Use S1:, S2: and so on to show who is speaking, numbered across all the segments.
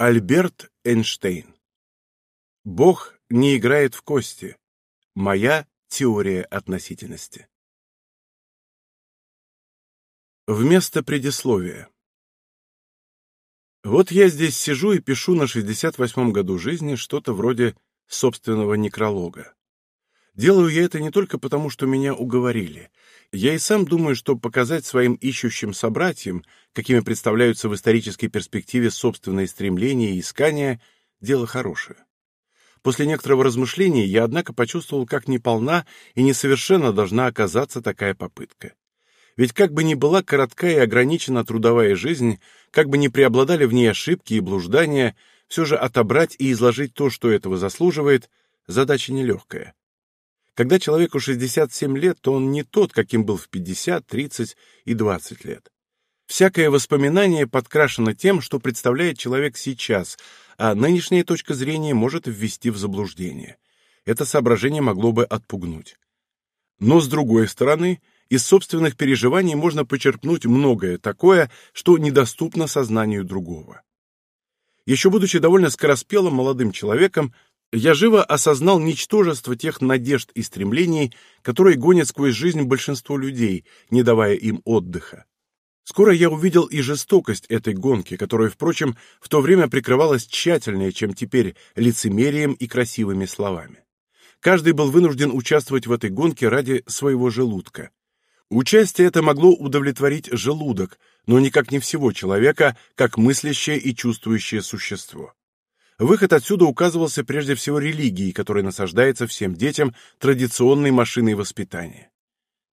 S1: Альберт Эйнштейн. Бог не играет в кости. Моя теория относительности. Вместо предисловия. Вот я здесь сижу и пишу на 68-м году жизни что-то вроде собственного некролога. Делаю я это не только потому, что меня уговорили. Я и сам думаю, что показать своим ищущим собратьям, какими представляются в исторической перспективе собственные стремления и искания, дело хорошее. После некоторого размышления я, однако, почувствовал, как неполна и несовершенно должна оказаться такая попытка. Ведь как бы ни была коротка и ограничена трудовая жизнь, как бы ни преобладали в ней ошибки и блуждания, все же отобрать и изложить то, что этого заслуживает, задача нелегкая. Когда человеку 67 лет, то он не тот, каким был в 50, 30 и 20 лет. Всякое воспоминание подкрашено тем, что представляет человек сейчас, а нынешняя точка зрения может ввести в заблуждение. Это соображение могло бы отпугнуть. Но, с другой стороны, из собственных переживаний можно почерпнуть многое такое, что недоступно сознанию другого. Еще будучи довольно скороспелым молодым человеком, я живо осознал ничтожество тех надежд и стремлений, которые гонят сквозь жизнь большинство людей, не давая им отдыха. Скоро я увидел и жестокость этой гонки, которая, впрочем, в то время прикрывалась тщательнее, чем теперь, лицемерием и красивыми словами. Каждый был вынужден участвовать в этой гонке ради своего желудка. Участие это могло удовлетворить желудок, но никак не всего человека, как мыслящее и чувствующее существо. Выход отсюда указывался прежде всего религией, которая насаждается всем детям традиционной машиной воспитания.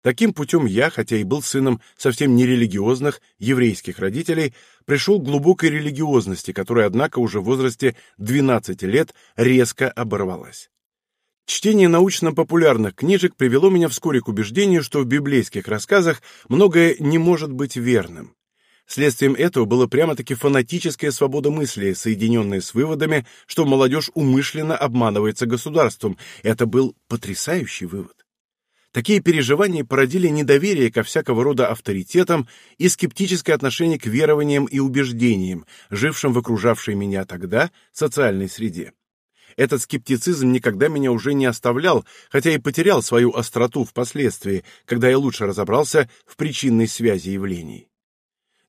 S1: Таким путем я, хотя и был сыном совсем нерелигиозных еврейских родителей, пришел к глубокой религиозности, которая, однако, уже в возрасте 12 лет резко оборвалась. Чтение научно-популярных книжек привело меня вскоре к убеждению, что в библейских рассказах многое не может быть верным. Следствием этого было прямо-таки фанатическая свобода мысли, соединенная с выводами, что молодежь умышленно обманывается государством. Это был потрясающий вывод. Такие переживания породили недоверие ко всякого рода авторитетам и скептическое отношение к верованиям и убеждениям, жившим в окружавшей меня тогда социальной среде. Этот скептицизм никогда меня уже не оставлял, хотя и потерял свою остроту впоследствии, когда я лучше разобрался в причинной связи явлений.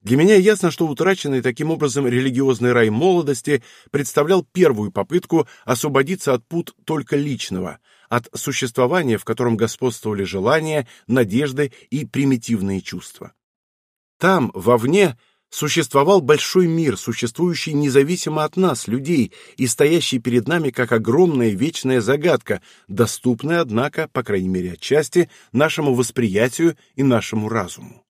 S1: Для меня ясно, что утраченный таким образом религиозный рай молодости представлял первую попытку освободиться от пут только личного, от существования, в котором господствовали желания, надежды и примитивные чувства. Там, вовне, существовал большой мир, существующий независимо от нас, людей, и стоящий перед нами как огромная вечная загадка, доступная, однако, по крайней мере отчасти, нашему восприятию и нашему разуму.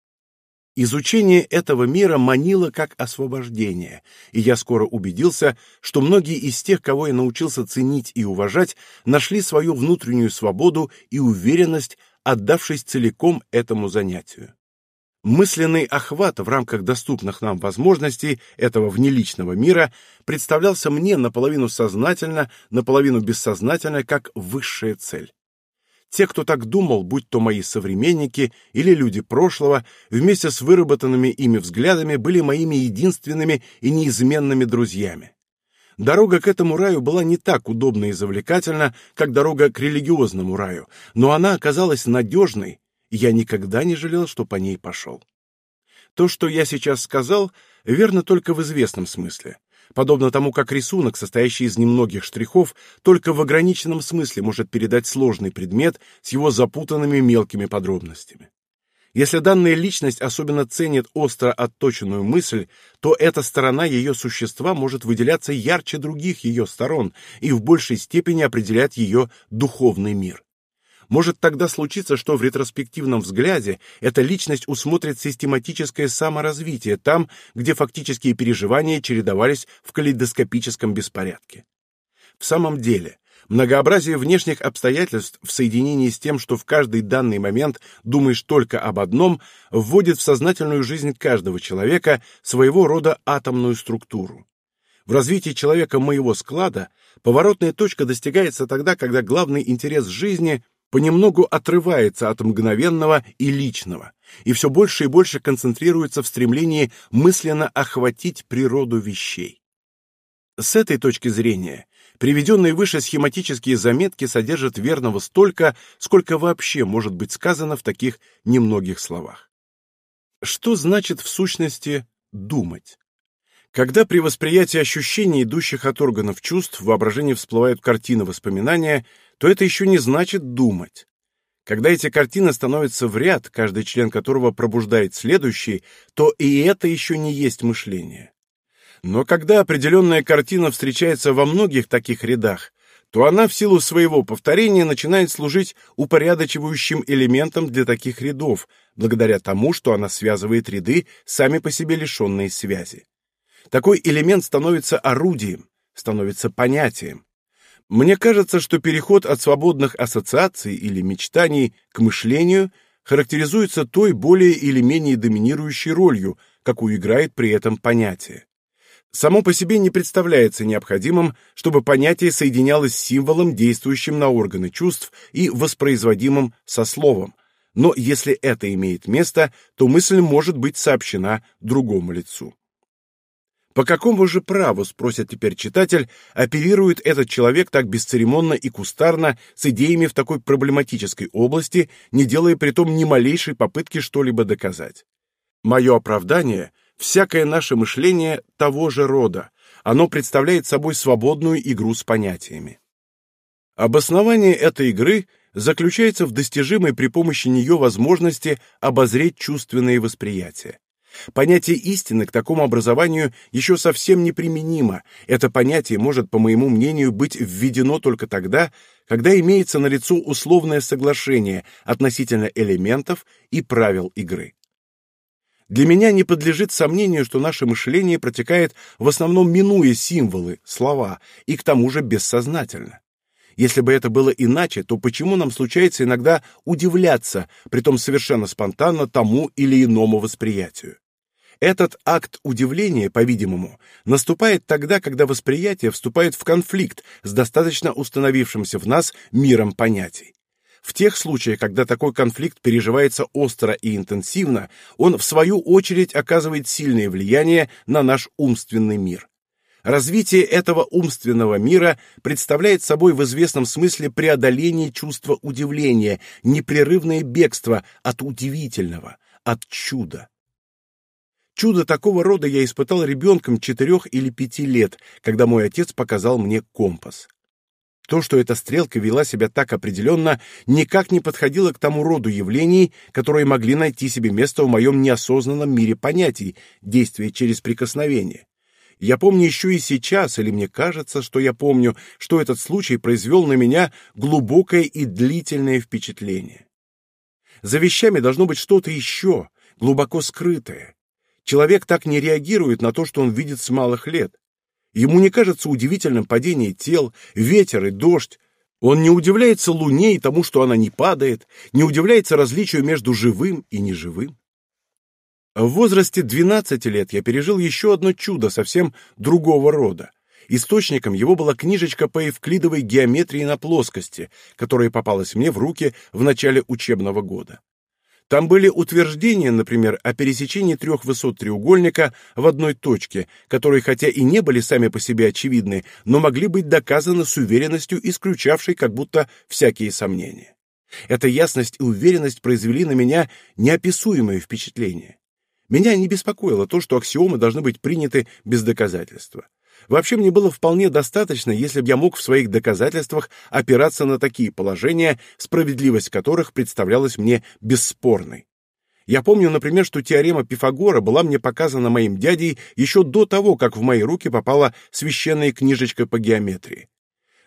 S1: Изучение этого мира манило как освобождение, и я скоро убедился, что многие из тех, кого я научился ценить и уважать, нашли свою внутреннюю свободу и уверенность, отдавшись целиком этому занятию. Мысленный охват в рамках доступных нам возможностей этого внеличного мира представлялся мне наполовину сознательно, наполовину бессознательно как высшая цель. Те, кто так думал, будь то мои современники или люди прошлого, вместе с выработанными ими взглядами были моими единственными и неизменными друзьями. Дорога к этому раю была не так удобна и завлекательна, как дорога к религиозному раю, но она оказалась надежной, и я никогда не жалел, что по ней пошел. То, что я сейчас сказал, верно только в известном смысле подобно тому, как рисунок, состоящий из немногих штрихов, только в ограниченном смысле может передать сложный предмет с его запутанными мелкими подробностями. Если данная личность особенно ценит остро отточенную мысль, то эта сторона ее существа может выделяться ярче других ее сторон и в большей степени определять ее духовный мир. Может тогда случиться, что в ретроспективном взгляде эта личность усмотрит систематическое саморазвитие там, где фактические переживания чередовались в калейдоскопическом беспорядке. В самом деле, многообразие внешних обстоятельств в соединении с тем, что в каждый данный момент думаешь только об одном, вводит в сознательную жизнь каждого человека своего рода атомную структуру. В развитии человека моего склада поворотная точка достигается тогда, когда главный интерес жизни – понемногу отрывается от мгновенного и личного, и все больше и больше концентрируется в стремлении мысленно охватить природу вещей. С этой точки зрения, приведенные выше схематические заметки содержат верного столько, сколько вообще может быть сказано в таких немногих словах. Что значит в сущности «думать»? Когда при восприятии ощущений, идущих от органов чувств, в воображении всплывают картины воспоминания, то это еще не значит «думать». Когда эти картины становятся в ряд, каждый член которого пробуждает следующий, то и это еще не есть мышление. Но когда определенная картина встречается во многих таких рядах, то она в силу своего повторения начинает служить упорядочивающим элементом для таких рядов, благодаря тому, что она связывает ряды, сами по себе лишенные связи. Такой элемент становится орудием, становится понятием. Мне кажется, что переход от свободных ассоциаций или мечтаний к мышлению характеризуется той более или менее доминирующей ролью, какую играет при этом понятие. Само по себе не представляется необходимым, чтобы понятие соединялось с символом, действующим на органы чувств и воспроизводимым со словом, но если это имеет место, то мысль может быть сообщена другому лицу. По какому же праву, спросит теперь читатель, оперирует этот человек так бесцеремонно и кустарно с идеями в такой проблематической области, не делая при том ни малейшей попытки что-либо доказать? Мое оправдание – всякое наше мышление того же рода, оно представляет собой свободную игру с понятиями. Обоснование этой игры заключается в достижимой при помощи нее возможности обозреть чувственные восприятия. Понятие истины к такому образованию еще совсем неприменимо. Это понятие может, по моему мнению, быть введено только тогда, когда имеется налицо условное соглашение относительно элементов и правил игры. Для меня не подлежит сомнению, что наше мышление протекает в основном минуя символы, слова, и к тому же бессознательно. Если бы это было иначе, то почему нам случается иногда удивляться, притом совершенно спонтанно, тому или иному восприятию? Этот акт удивления, по-видимому, наступает тогда, когда восприятие вступает в конфликт с достаточно установившимся в нас миром понятий. В тех случаях, когда такой конфликт переживается остро и интенсивно, он, в свою очередь, оказывает сильное влияние на наш умственный мир. Развитие этого умственного мира представляет собой в известном смысле преодоление чувства удивления, непрерывное бегство от удивительного, от чуда. Чудо такого рода я испытал ребенком четырех или пяти лет, когда мой отец показал мне компас. То, что эта стрелка вела себя так определенно, никак не подходило к тому роду явлений, которые могли найти себе место в моем неосознанном мире понятий, действия через прикосновение. Я помню еще и сейчас, или мне кажется, что я помню, что этот случай произвел на меня глубокое и длительное впечатление. За вещами должно быть что-то еще, глубоко скрытое. Человек так не реагирует на то, что он видит с малых лет. Ему не кажется удивительным падение тел, ветер и дождь. Он не удивляется луне и тому, что она не падает, не удивляется различию между живым и неживым. В возрасте 12 лет я пережил еще одно чудо совсем другого рода. Источником его была книжечка по евклидовой геометрии на плоскости, которая попалась мне в руки в начале учебного года. Там были утверждения, например, о пересечении трех высот треугольника в одной точке, которые хотя и не были сами по себе очевидны, но могли быть доказаны с уверенностью, исключавшей как будто всякие сомнения. Эта ясность и уверенность произвели на меня неописуемое впечатление. Меня не беспокоило то, что аксиомы должны быть приняты без доказательства. Вообще мне было вполне достаточно, если бы я мог в своих доказательствах опираться на такие положения, справедливость которых представлялась мне бесспорной. Я помню, например, что теорема Пифагора была мне показана моим дядей еще до того, как в мои руки попала священная книжечка по геометрии.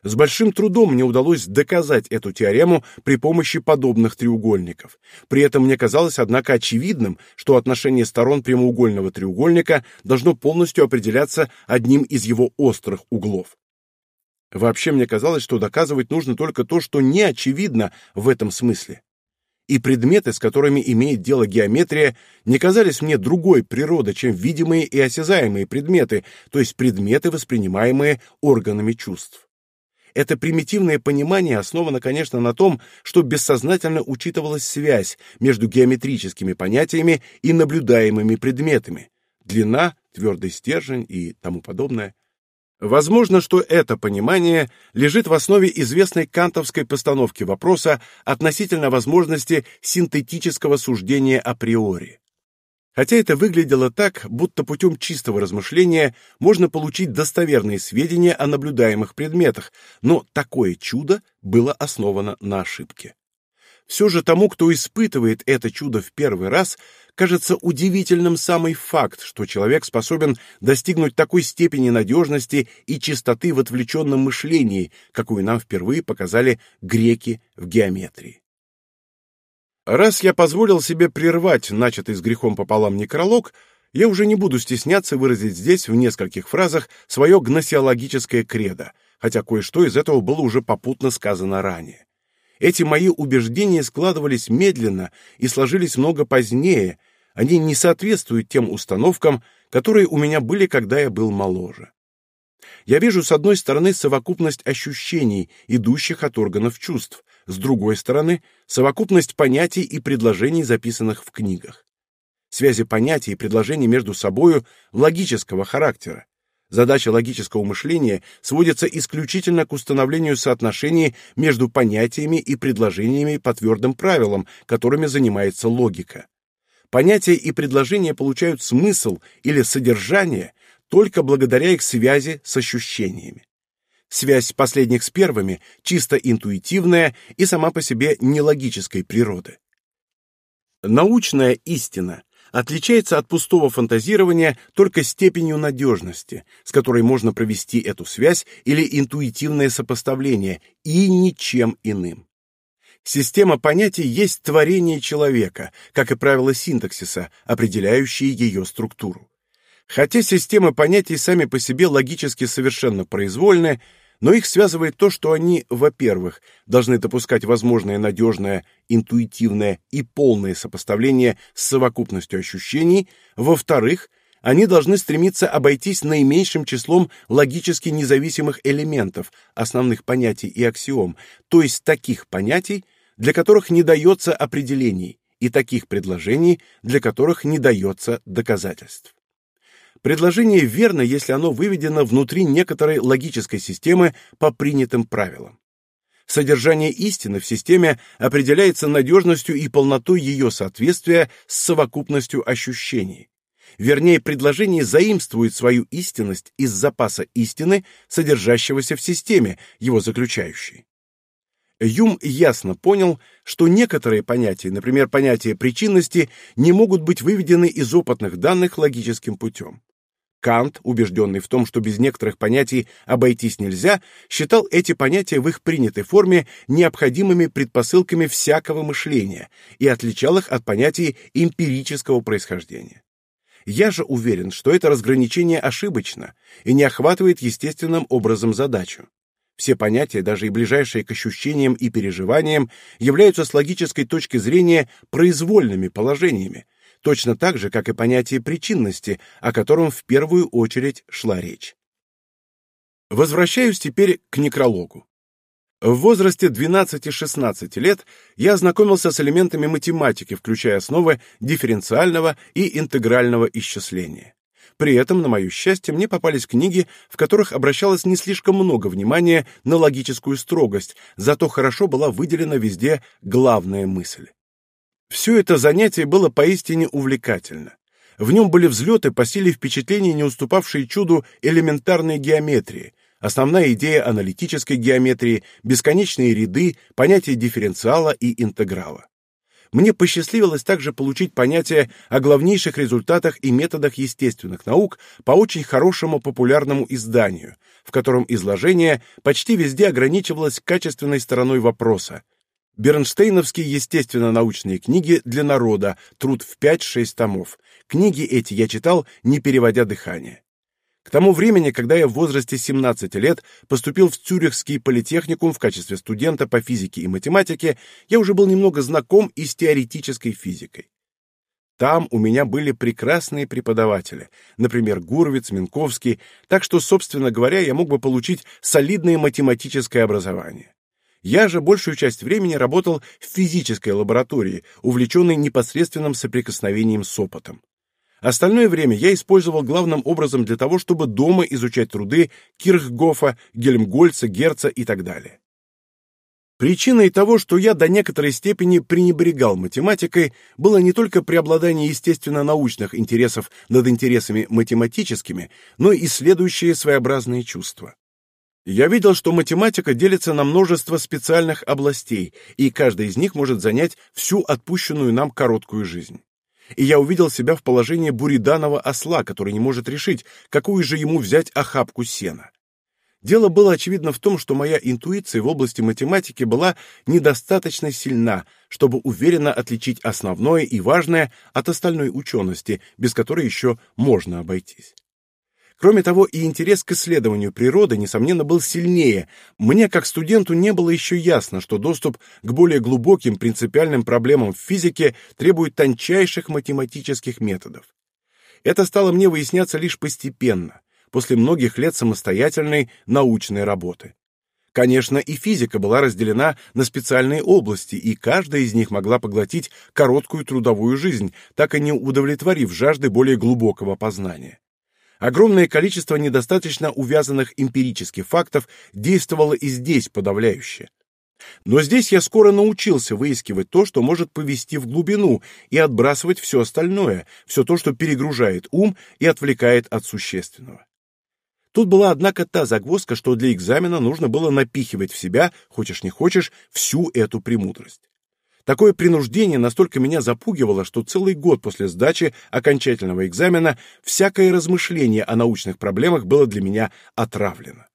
S1: С большим трудом мне удалось доказать эту теорему при помощи подобных треугольников. При этом мне казалось, однако, очевидным, что отношение сторон прямоугольного треугольника должно полностью определяться одним из его острых углов. Вообще мне казалось, что доказывать нужно только то, что не очевидно в этом смысле. И предметы, с которыми имеет дело геометрия, не казались мне другой природы, чем видимые и осязаемые предметы, то есть предметы, воспринимаемые органами чувств. Это примитивное понимание основано, конечно, на том, что бессознательно учитывалась связь между геометрическими понятиями и наблюдаемыми предметами. Длина, твердый стержень и тому подобное. Возможно, что это понимание лежит в основе известной кантовской постановки вопроса относительно возможности синтетического суждения априори. Хотя это выглядело так, будто путем чистого размышления можно получить достоверные сведения о наблюдаемых предметах, но такое чудо было основано на ошибке. Все же тому, кто испытывает это чудо в первый раз, кажется удивительным самый факт, что человек способен достигнуть такой степени надежности и чистоты в отвлеченном мышлении, какую нам впервые показали греки в геометрии. Раз я позволил себе прервать начатый с грехом пополам некролог, я уже не буду стесняться выразить здесь в нескольких фразах свое гносеологическое кредо, хотя кое-что из этого было уже попутно сказано ранее. Эти мои убеждения складывались медленно и сложились много позднее, они не соответствуют тем установкам, которые у меня были, когда я был моложе. Я вижу, с одной стороны, совокупность ощущений, идущих от органов чувств, с другой стороны, совокупность понятий и предложений, записанных в книгах. Связи понятий и предложений между собою логического характера, Задача логического мышления сводится исключительно к установлению соотношений между понятиями и предложениями по твердым правилам, которыми занимается логика. Понятия и предложения получают смысл или содержание только благодаря их связи с ощущениями. Связь последних с первыми чисто интуитивная и сама по себе нелогической природы. Научная истина отличается от пустого фантазирования только степенью надежности, с которой можно провести эту связь или интуитивное сопоставление, и ничем иным. Система понятий есть творение человека, как и правила синтаксиса, определяющие ее структуру. Хотя системы понятий сами по себе логически совершенно произвольны, но их связывает то, что они, во-первых, должны допускать возможное надежное, интуитивное и полное сопоставление с совокупностью ощущений, во-вторых, они должны стремиться обойтись наименьшим числом логически независимых элементов, основных понятий и аксиом, то есть таких понятий, для которых не дается определений, и таких предложений, для которых не дается доказательств. Предложение верно, если оно выведено внутри некоторой логической системы по принятым правилам. Содержание истины в системе определяется надежностью и полнотой ее соответствия с совокупностью ощущений. Вернее, предложение заимствует свою истинность из запаса истины, содержащегося в системе, его заключающей. Юм ясно понял, что некоторые понятия, например, понятие причинности, не могут быть выведены из опытных данных логическим путем. Кант, убежденный в том, что без некоторых понятий обойтись нельзя, считал эти понятия в их принятой форме необходимыми предпосылками всякого мышления и отличал их от понятий эмпирического происхождения. Я же уверен, что это разграничение ошибочно и не охватывает естественным образом задачу. Все понятия, даже и ближайшие к ощущениям и переживаниям, являются с логической точки зрения произвольными положениями, точно так же, как и понятие причинности, о котором в первую очередь шла речь. Возвращаюсь теперь к некрологу. В возрасте 12-16 лет я ознакомился с элементами математики, включая основы дифференциального и интегрального исчисления. При этом, на мое счастье, мне попались книги, в которых обращалось не слишком много внимания на логическую строгость, зато хорошо была выделена везде главная мысль. Все это занятие было поистине увлекательно. В нем были взлеты по силе впечатлений, не уступавшие чуду элементарной геометрии, основная идея аналитической геометрии, бесконечные ряды, понятие дифференциала и интеграла. Мне посчастливилось также получить понятие о главнейших результатах и методах естественных наук по очень хорошему популярному изданию, в котором изложение почти везде ограничивалось качественной стороной вопроса, Бернштейновские естественно-научные книги для народа, труд в 5-6 томов. Книги эти я читал, не переводя дыхание. К тому времени, когда я в возрасте 17 лет поступил в Цюрихский политехникум в качестве студента по физике и математике, я уже был немного знаком и с теоретической физикой. Там у меня были прекрасные преподаватели, например, Гуровец, Минковский, так что, собственно говоря, я мог бы получить солидное математическое образование. Я же большую часть времени работал в физической лаборатории, увлеченной непосредственным соприкосновением с опытом. Остальное время я использовал главным образом для того, чтобы дома изучать труды Кирхгофа, Гельмгольца, Герца и так далее. Причиной того, что я до некоторой степени пренебрегал математикой, было не только преобладание естественно-научных интересов над интересами математическими, но и следующие своеобразные чувства. Я видел, что математика делится на множество специальных областей, и каждая из них может занять всю отпущенную нам короткую жизнь. И я увидел себя в положении буриданного осла, который не может решить, какую же ему взять охапку сена. Дело было очевидно в том, что моя интуиция в области математики была недостаточно сильна, чтобы уверенно отличить основное и важное от остальной учености, без которой еще можно обойтись. Кроме того, и интерес к исследованию природы, несомненно, был сильнее. Мне, как студенту, не было еще ясно, что доступ к более глубоким принципиальным проблемам в физике требует тончайших математических методов. Это стало мне выясняться лишь постепенно, после многих лет самостоятельной научной работы. Конечно, и физика была разделена на специальные области, и каждая из них могла поглотить короткую трудовую жизнь, так и не удовлетворив жажды более глубокого познания. Огромное количество недостаточно увязанных эмпирических фактов действовало и здесь подавляюще. Но здесь я скоро научился выискивать то, что может повести в глубину, и отбрасывать все остальное, все то, что перегружает ум и отвлекает от существенного. Тут была, однако, та загвоздка, что для экзамена нужно было напихивать в себя, хочешь не хочешь, всю эту премудрость. Такое принуждение настолько меня запугивало, что целый год после сдачи окончательного экзамена всякое размышление о научных проблемах было для меня отравлено.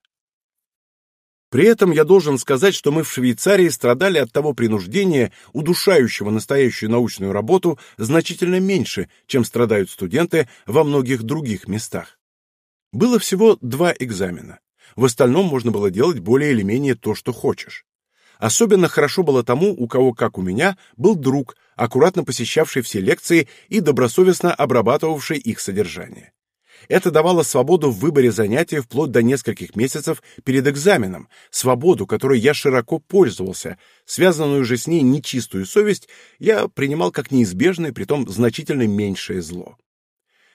S1: При этом я должен сказать, что мы в Швейцарии страдали от того принуждения, удушающего настоящую научную работу, значительно меньше, чем страдают студенты во многих других местах. Было всего два экзамена. В остальном можно было делать более или менее то, что хочешь. Особенно хорошо было тому, у кого, как у меня, был друг, аккуратно посещавший все лекции и добросовестно обрабатывавший их содержание. Это давало свободу в выборе занятия вплоть до нескольких месяцев перед экзаменом, свободу, которой я широко пользовался, связанную же с ней нечистую совесть я принимал как неизбежное, притом значительно меньшее зло.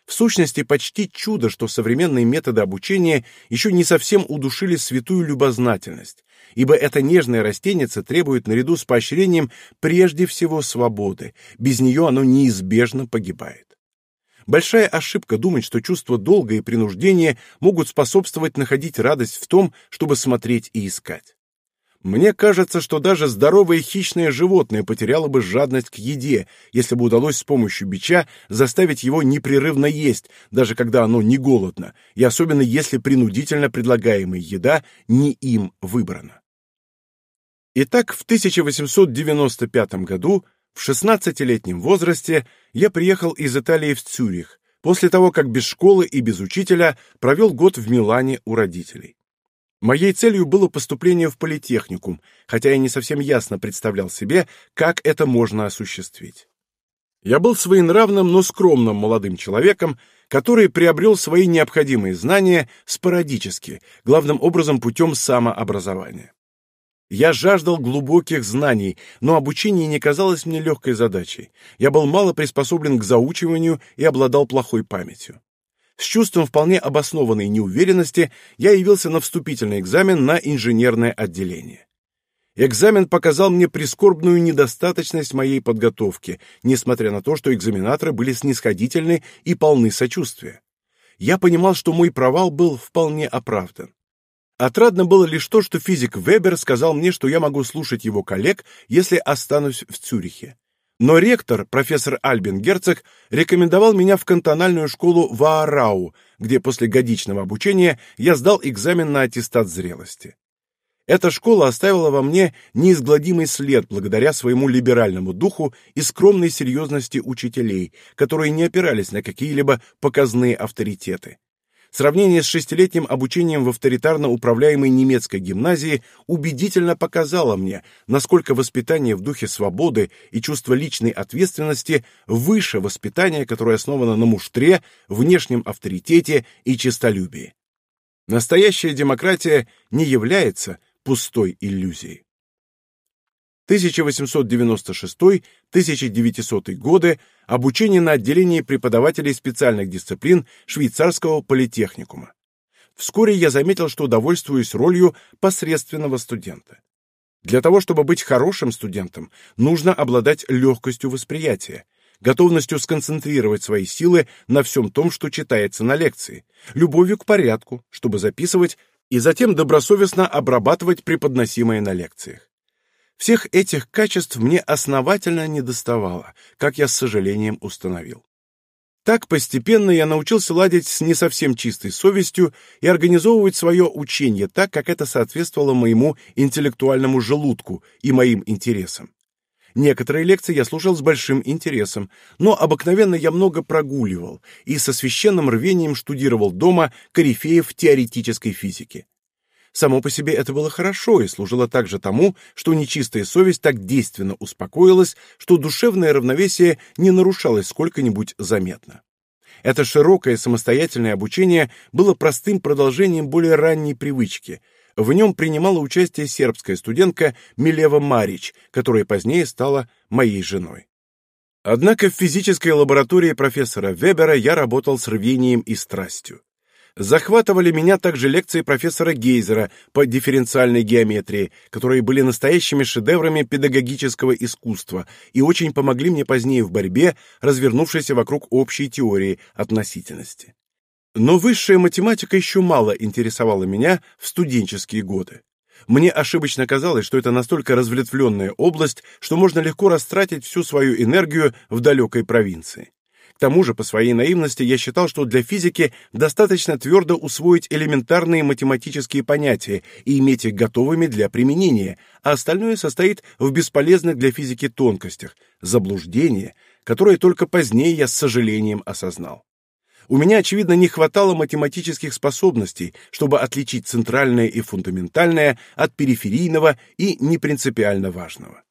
S1: В сущности, почти чудо, что современные методы обучения еще не совсем удушили святую любознательность, ибо эта нежная растеница требует наряду с поощрением прежде всего свободы, без нее оно неизбежно погибает. Большая ошибка думать, что чувство долга и принуждения могут способствовать находить радость в том, чтобы смотреть и искать. Мне кажется, что даже здоровое хищное животное потеряло бы жадность к еде, если бы удалось с помощью бича заставить его непрерывно есть, даже когда оно не голодно, и особенно если принудительно предлагаемая еда не им выбрана. Итак, в 1895 году, в 16-летнем возрасте, я приехал из Италии в Цюрих, после того, как без школы и без учителя провел год в Милане у родителей. Моей целью было поступление в политехникум, хотя я не совсем ясно представлял себе, как это можно осуществить. Я был своенравным, но скромным молодым человеком, который приобрел свои необходимые знания спорадически, главным образом путем самообразования. Я жаждал глубоких знаний, но обучение не казалось мне легкой задачей. Я был мало приспособлен к заучиванию и обладал плохой памятью. С чувством вполне обоснованной неуверенности я явился на вступительный экзамен на инженерное отделение. Экзамен показал мне прискорбную недостаточность моей подготовки, несмотря на то, что экзаменаторы были снисходительны и полны сочувствия. Я понимал, что мой провал был вполне оправдан. Отрадно было лишь то, что физик Вебер сказал мне, что я могу слушать его коллег, если останусь в Цюрихе. Но ректор, профессор Альбин Герцог, рекомендовал меня в кантональную школу в Аарау, где после годичного обучения я сдал экзамен на аттестат зрелости. Эта школа оставила во мне неизгладимый след благодаря своему либеральному духу и скромной серьезности учителей, которые не опирались на какие-либо показные авторитеты. Сравнение с шестилетним обучением в авторитарно управляемой немецкой гимназии убедительно показало мне, насколько воспитание в духе свободы и чувство личной ответственности выше воспитания, которое основано на муштре, внешнем авторитете и честолюбии. Настоящая демократия не является пустой иллюзией. 1896-1900 годы обучение на отделении преподавателей специальных дисциплин швейцарского политехникума. Вскоре я заметил, что удовольствуюсь ролью посредственного студента. Для того, чтобы быть хорошим студентом, нужно обладать легкостью восприятия, готовностью сконцентрировать свои силы на всем том, что читается на лекции, любовью к порядку, чтобы записывать и затем добросовестно обрабатывать преподносимое на лекциях. Всех этих качеств мне основательно недоставало, как я с сожалением установил. Так постепенно я научился ладить с не совсем чистой совестью и организовывать свое учение так, как это соответствовало моему интеллектуальному желудку и моим интересам. Некоторые лекции я слушал с большим интересом, но обыкновенно я много прогуливал и со священным рвением штудировал дома корифеев теоретической физики. Само по себе это было хорошо и служило также тому, что нечистая совесть так действенно успокоилась, что душевное равновесие не нарушалось сколько-нибудь заметно. Это широкое самостоятельное обучение было простым продолжением более ранней привычки — в нем принимала участие сербская студентка Милева Марич, которая позднее стала моей женой. Однако в физической лаборатории профессора Вебера я работал с рвением и страстью. Захватывали меня также лекции профессора Гейзера по дифференциальной геометрии, которые были настоящими шедеврами педагогического искусства и очень помогли мне позднее в борьбе, развернувшейся вокруг общей теории относительности. Но высшая математика еще мало интересовала меня в студенческие годы. Мне ошибочно казалось, что это настолько разветвленная область, что можно легко растратить всю свою энергию в далекой провинции. К тому же, по своей наивности, я считал, что для физики достаточно твердо усвоить элементарные математические понятия и иметь их готовыми для применения, а остальное состоит в бесполезных для физики тонкостях, заблуждение, которое только позднее я с сожалением осознал. У меня, очевидно, не хватало математических способностей, чтобы отличить центральное и фундаментальное от периферийного и непринципиально важного.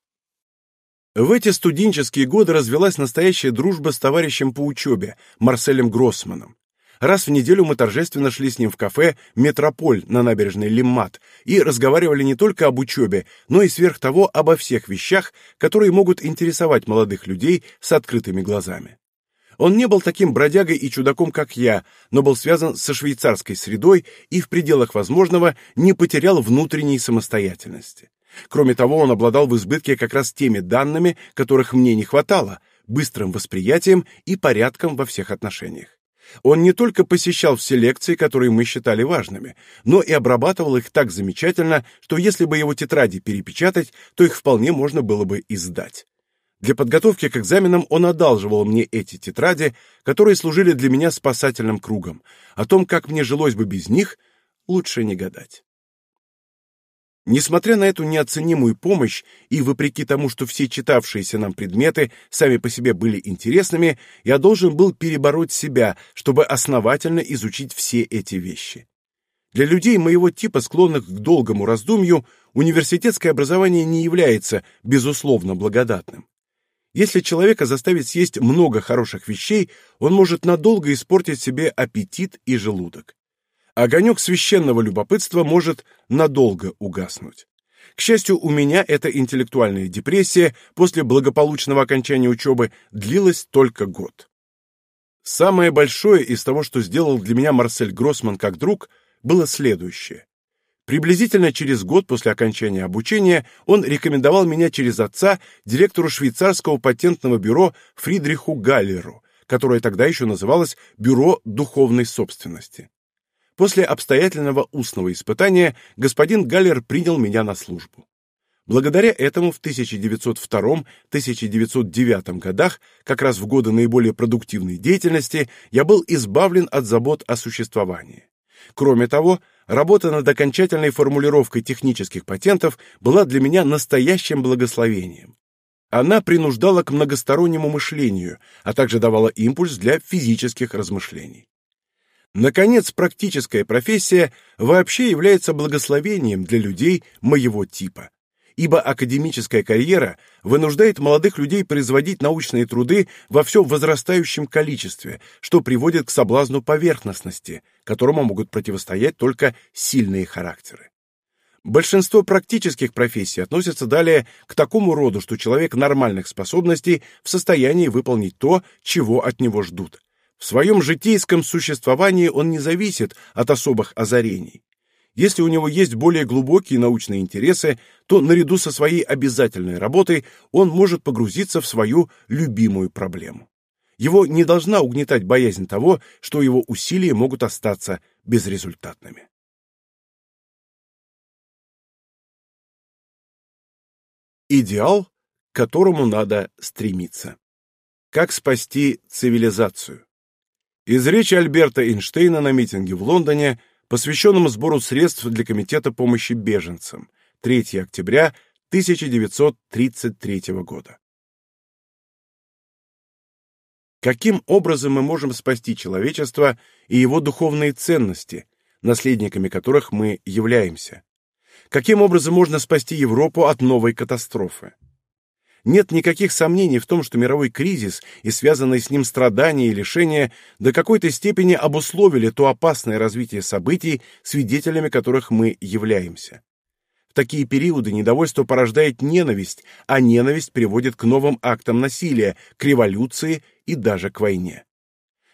S1: В эти студенческие годы развелась настоящая дружба с товарищем по учебе, Марселем Гроссманом. Раз в неделю мы торжественно шли с ним в кафе «Метрополь» на набережной Лиммат и разговаривали не только об учебе, но и сверх того обо всех вещах, которые могут интересовать молодых людей с открытыми глазами. Он не был таким бродягой и чудаком, как я, но был связан со швейцарской средой и в пределах возможного не потерял внутренней самостоятельности. Кроме того, он обладал в избытке как раз теми данными, которых мне не хватало, быстрым восприятием и порядком во всех отношениях. Он не только посещал все лекции, которые мы считали важными, но и обрабатывал их так замечательно, что если бы его тетради перепечатать, то их вполне можно было бы издать. Для подготовки к экзаменам он одалживал мне эти тетради, которые служили для меня спасательным кругом. О том, как мне жилось бы без них, лучше не гадать. Несмотря на эту неоценимую помощь и вопреки тому, что все читавшиеся нам предметы сами по себе были интересными, я должен был перебороть себя, чтобы основательно изучить все эти вещи. Для людей моего типа, склонных к долгому раздумью, университетское образование не является, безусловно, благодатным. Если человека заставить съесть много хороших вещей, он может надолго испортить себе аппетит и желудок. Огонек священного любопытства может надолго угаснуть. К счастью, у меня эта интеллектуальная депрессия после благополучного окончания учебы длилась только год. Самое большое из того, что сделал для меня Марсель Гроссман как друг, было следующее. Приблизительно через год после окончания обучения он рекомендовал меня через отца директору швейцарского патентного бюро Фридриху Галлеру, которое тогда еще называлось Бюро духовной собственности. После обстоятельного устного испытания господин Галлер принял меня на службу. Благодаря этому в 1902-1909 годах, как раз в годы наиболее продуктивной деятельности, я был избавлен от забот о существовании. Кроме того, работа над окончательной формулировкой технических патентов была для меня настоящим благословением. Она принуждала к многостороннему мышлению, а также давала импульс для физических размышлений. Наконец, практическая профессия вообще является благословением для людей моего типа ибо академическая карьера вынуждает молодых людей производить научные труды во все возрастающем количестве, что приводит к соблазну поверхностности, которому могут противостоять только сильные характеры. Большинство практических профессий относятся далее к такому роду, что человек нормальных способностей в состоянии выполнить то, чего от него ждут. В своем житейском существовании он не зависит от особых озарений. Если у него есть более глубокие научные интересы, то наряду со своей обязательной работой он может погрузиться в свою любимую проблему. Его не должна угнетать боязнь того, что его усилия могут остаться безрезультатными. Идеал, к которому надо стремиться. Как спасти цивилизацию? Из речи Альберта Эйнштейна на митинге в Лондоне, посвященном сбору средств для Комитета помощи беженцам, 3 октября 1933 года. Каким образом мы можем спасти человечество и его духовные ценности, наследниками которых мы являемся? Каким образом можно спасти Европу от новой катастрофы? Нет никаких сомнений в том, что мировой кризис и связанные с ним страдания и лишения до какой-то степени обусловили то опасное развитие событий, свидетелями которых мы являемся. В такие периоды недовольство порождает ненависть, а ненависть приводит к новым актам насилия, к революции и даже к войне.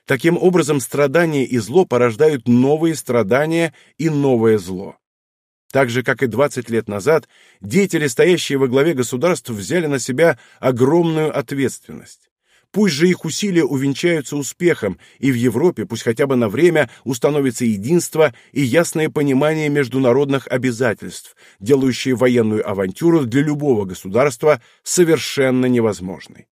S1: Таким образом, страдания и зло порождают новые страдания и новое зло. Так же, как и 20 лет назад, деятели, стоящие во главе государств, взяли на себя огромную ответственность. Пусть же их усилия увенчаются успехом, и в Европе, пусть хотя бы на время, установится единство и ясное понимание международных обязательств, делающие военную авантюру для любого государства совершенно невозможной.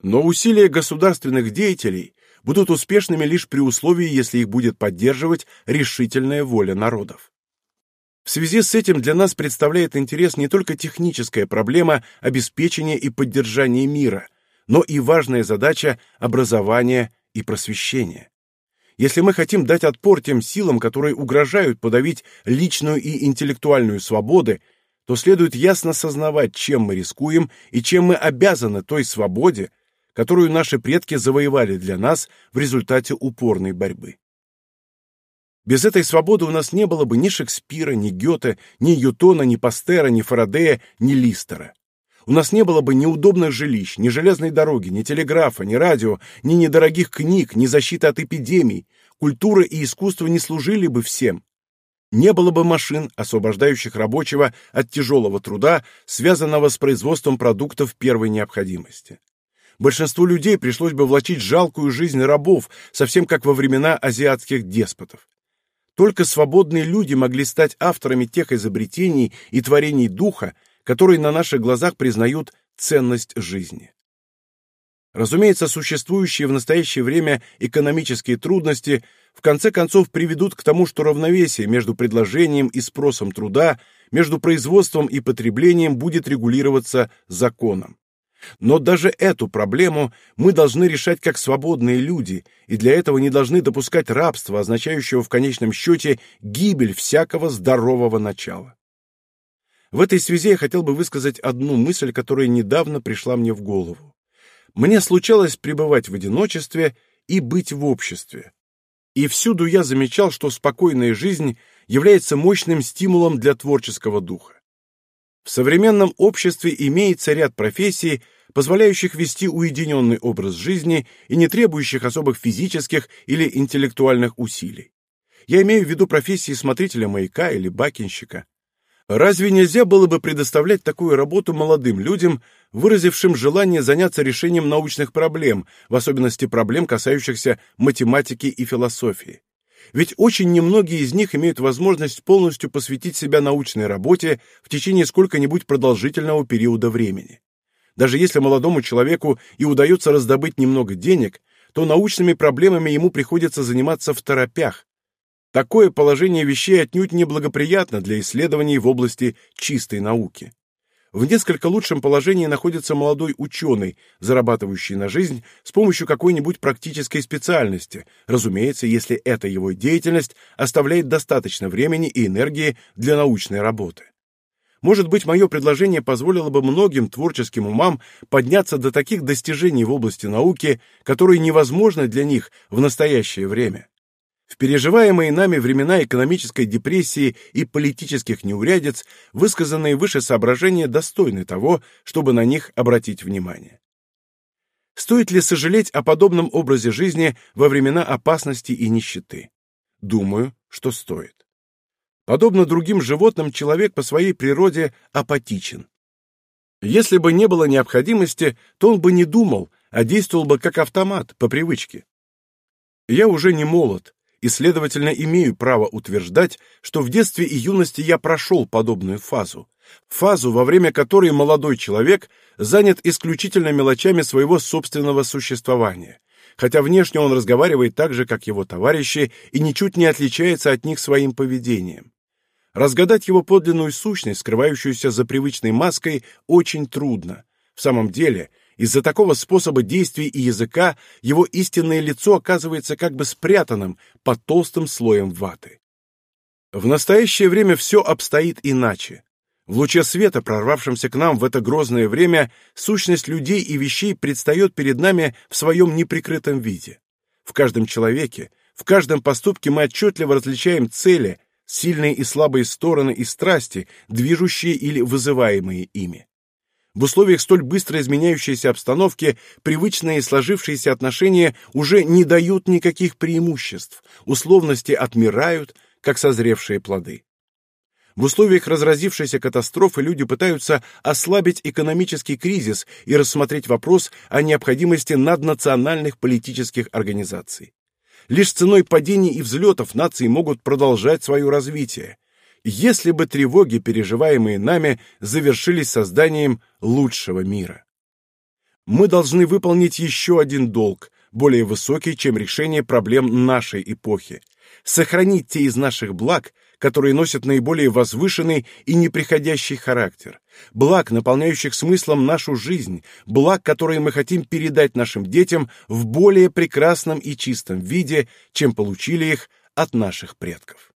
S1: Но усилия государственных деятелей будут успешными лишь при условии, если их будет поддерживать решительная воля народов. В связи с этим для нас представляет интерес не только техническая проблема обеспечения и поддержания мира, но и важная задача образования и просвещения. Если мы хотим дать отпор тем силам, которые угрожают подавить личную и интеллектуальную свободы, то следует ясно сознавать, чем мы рискуем и чем мы обязаны той свободе, которую наши предки завоевали для нас в результате упорной борьбы. Без этой свободы у нас не было бы ни Шекспира, ни Гёте, ни Ютона, ни Пастера, ни Фарадея, ни Листера. У нас не было бы ни удобных жилищ, ни железной дороги, ни телеграфа, ни радио, ни недорогих книг, ни защиты от эпидемий. Культура и искусство не служили бы всем. Не было бы машин, освобождающих рабочего от тяжелого труда, связанного с производством продуктов первой необходимости. Большинству людей пришлось бы влачить жалкую жизнь рабов, совсем как во времена азиатских деспотов. Только свободные люди могли стать авторами тех изобретений и творений духа, которые на наших глазах признают ценность жизни. Разумеется, существующие в настоящее время экономические трудности в конце концов приведут к тому, что равновесие между предложением и спросом труда, между производством и потреблением будет регулироваться законом. Но даже эту проблему мы должны решать как свободные люди, и для этого не должны допускать рабства, означающего в конечном счете гибель всякого здорового начала. В этой связи я хотел бы высказать одну мысль, которая недавно пришла мне в голову. Мне случалось пребывать в одиночестве и быть в обществе. И всюду я замечал, что спокойная жизнь является мощным стимулом для творческого духа. В современном обществе имеется ряд профессий, позволяющих вести уединенный образ жизни и не требующих особых физических или интеллектуальных усилий. Я имею в виду профессии смотрителя маяка или бакинщика. Разве нельзя было бы предоставлять такую работу молодым людям, выразившим желание заняться решением научных проблем, в особенности проблем, касающихся математики и философии? Ведь очень немногие из них имеют возможность полностью посвятить себя научной работе в течение сколько-нибудь продолжительного периода времени. Даже если молодому человеку и удается раздобыть немного денег, то научными проблемами ему приходится заниматься в торопях. Такое положение вещей отнюдь неблагоприятно для исследований в области чистой науки. В несколько лучшем положении находится молодой ученый, зарабатывающий на жизнь с помощью какой-нибудь практической специальности, разумеется, если эта его деятельность оставляет достаточно времени и энергии для научной работы. Может быть, мое предложение позволило бы многим творческим умам подняться до таких достижений в области науки, которые невозможны для них в настоящее время. В переживаемые нами времена экономической депрессии и политических неурядиц высказанные выше соображения достойны того, чтобы на них обратить внимание. Стоит ли сожалеть о подобном образе жизни во времена опасности и нищеты? Думаю, что стоит. Подобно другим животным, человек по своей природе апатичен. Если бы не было необходимости, то он бы не думал, а действовал бы как автомат, по привычке. Я уже не молод, и, следовательно, имею право утверждать, что в детстве и юности я прошел подобную фазу. Фазу, во время которой молодой человек занят исключительно мелочами своего собственного существования, хотя внешне он разговаривает так же, как его товарищи, и ничуть не отличается от них своим поведением. Разгадать его подлинную сущность, скрывающуюся за привычной маской, очень трудно. В самом деле, из-за такого способа действий и языка его истинное лицо оказывается как бы спрятанным под толстым слоем ваты. В настоящее время все обстоит иначе. В луче света, прорвавшемся к нам в это грозное время, сущность людей и вещей предстает перед нами в своем неприкрытом виде. В каждом человеке, в каждом поступке мы отчетливо различаем цели, сильные и слабые стороны и страсти, движущие или вызываемые ими. В условиях столь быстро изменяющейся обстановки привычные сложившиеся отношения уже не дают никаких преимуществ, условности отмирают, как созревшие плоды. В условиях разразившейся катастрофы люди пытаются ослабить экономический кризис и рассмотреть вопрос о необходимости наднациональных политических организаций. Лишь ценой падений и взлетов нации могут продолжать свое развитие. Если бы тревоги, переживаемые нами, завершились созданием лучшего мира. Мы должны выполнить еще один долг, более высокий, чем решение проблем нашей эпохи – сохранить те из наших благ, которые носят наиболее возвышенный и неприходящий характер, благ, наполняющих смыслом нашу жизнь, благ, которые мы хотим передать нашим детям в более прекрасном и чистом виде, чем получили их от наших предков.